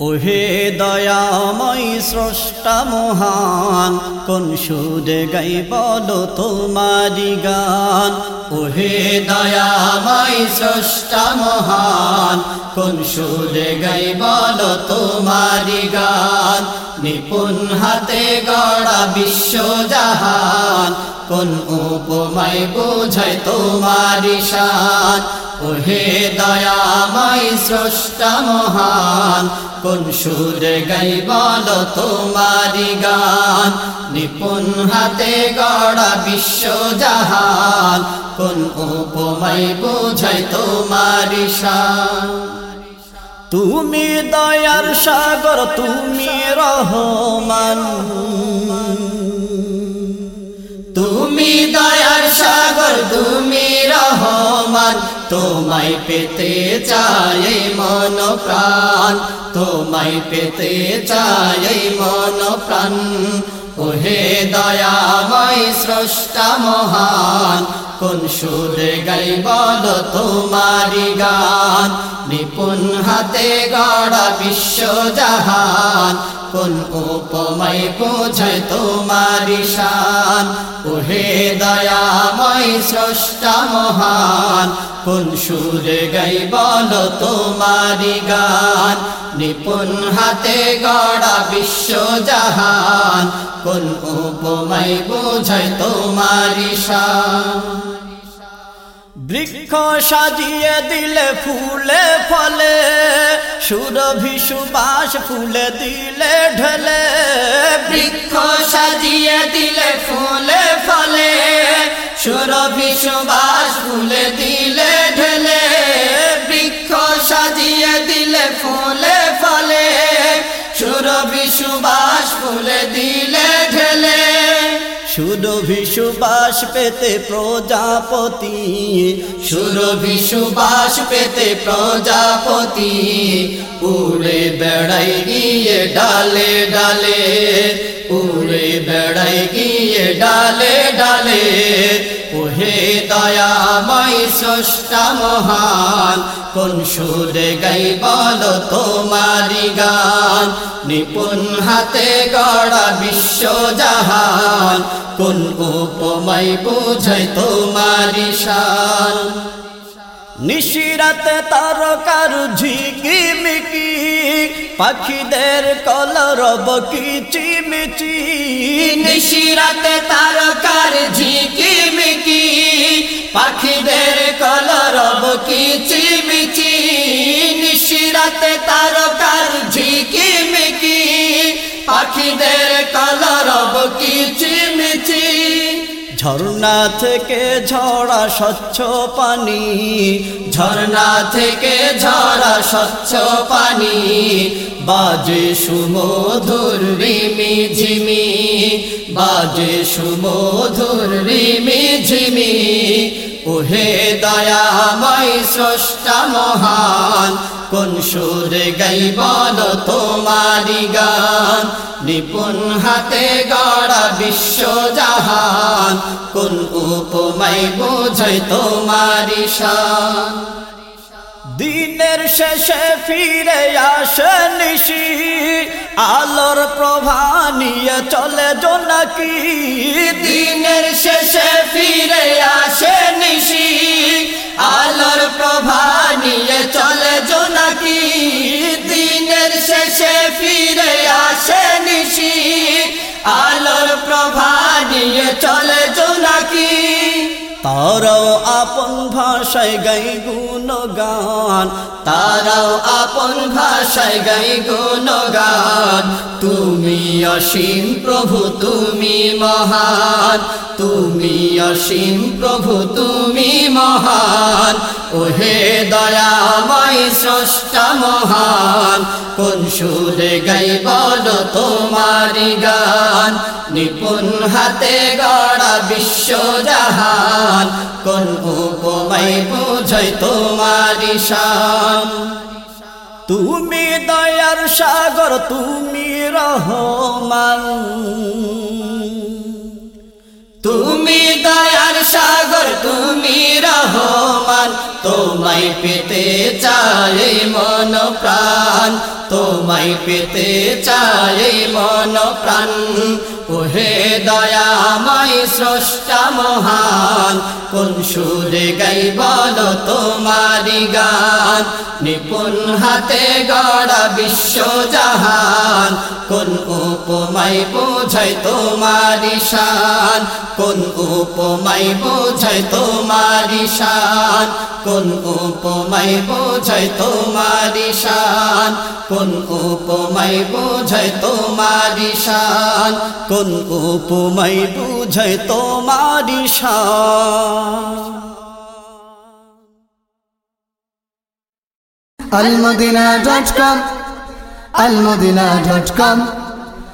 ওহে দয়াময় স্রষ্টা মহান, কোন সুরে গাই বলো তোমারি গান? ওহে দয়াময় স্রষ্টা মহান, কোন সুরে গাই বলো তোমারি গান? নিপুণ হাতে গড়া বিশ্ব জাহান। কোন উপমায় বোঝায় তোমারি শান ওহে দয়াময় স্রষ্টা মহান, কোন সুরে গাই বল তোমারি গান? নিপুণ হাতে গড়া বিশ্ব জাহান, কোন উপমায় বোঝায় তোমারি শান তুমি দয়ার সাগর, তুমি রহমান। তুমি দয়ার সাগর, তুমি রহমান। তোমায় পেতে চাই মন প্রাণ তোমায় পেতে চাই মন প্রাণ ওহে দয়াময় স্রষ্টা মহান কোন সুরে গাই বল তোমারি গান। নিপুণ হাতে গড়া বিশ্ব জাহান। কোন উপমায় বোঝায় তোমারি শান। ওহে দয়াময় স্রষ্টা মহান। কোন সুরে গাই বল তোমারি গান। নিপুণ হাতে গড়া বিশ্ব জাহান। কোন উপমায় বোঝায় তোমারি শান। বৃক্ষ সাজিয়ে দিলে ফুলে ফলে, সুরভি সুবাস ফুলে দিলে ঢলে। বৃক্ষ সাজিয়ে দিলে ফুলে ফলে, সুরভি সুবাস ফুলে দিলে ঢলে। বৃক্ষ সাজিয়ে দিলে ফুলে ফলে, সুরভি সুবাস ফুলে দিলে সুরভি সুবাস পেতে প্রজাপতি। সুরভি সুবাস পেতে প্রজাপতি। উড়ে বেড়াই গিয়ে ডালে ডালে। উড়ে বেড়াই গিয়ে ডালে ডালে। ওহে দয়াময় স্রষ্টা মহান, কোন সুরে গাই বল তোমারি গান? নিপুণ হাতে গড়া বিশ্ব জাহান, কোন উপমাই বোঝাই তোমারি শান? নিশিরাতে তারকার ঝিকি মিকি, পাখিদের কলরব কিচিমিচি নিশিরাতে তারকার ঝিকি পাখিদের কলরব কিচিমিচি নিশিরাতে তারকার ঝিকি মিকি পাখিদের কলরব কিচিমিচি ঝর্ণা থেকে ঝরা স্বচ্ছ পানি, ঝর্ণা থেকে ঝরা স্বচ্ছ পানি, বাজে সুমধুর রিমি ঝিমি, বাজে সুমধুর রিমি ঝিমি ওহে দয়াময় স্রষ্টা মহান, কোন সুরে গাই বল তোমারি গান? নিপুণ হাতে গড়া বিশ্ব জাহান, কোন উপমাই বোঝাই তোমারি শান? দিনের শেষে ফিরে আসে আলোর প্রভা নিয়ে চলে জোনাকি দিনের শেষে ফিরে আসে নিশি আলোর প্রভা নিয়ে চলে জোনাকি দিনের শেষে ফিরে আসে নিশি আলোর প্রভা নিয়ে চলে জোনাকি তারাও আপন ভাষায় গাই গুণ গান তারাও আপন ভাষায় গাই গুণ গান তুমি অসীম প্রভু, তুমি মহান। তুমি অসীম প্রভু, তুমি মহান। ওহে দয়াময় স্রষ্টা মহান, কোন সুরে গাই বল তোমারি গান। নিপুণ হাতে গড়া বিশ্ব জাহান কোন উপমাই বোঝাই তোমারি শান তুমি দয়ার সাগর, তুমি রহমান। তুমি দয়ার সাগর, তুমি তোমায় পেতে চাই মন প্রাণ, তোমায় পেতে চাই মন প্রাণ। ওহে দয়াময় স্রষ্টা মহান, কোন সুরে গাই বল তোমারি গান। নিপুণ হাতে গড়া বিশ্ব জাহান, কোন উপমাই বোঝাই তোমারি শান। কোন উপমাই বোঝাই তোমারি শান, কোন উপমাই বোঝাই তোমারি শান কোন উপমাই বোঝাই তোমারি শান কোন উপমাই বোঝাই তোমারি শান almadina.com almadina.com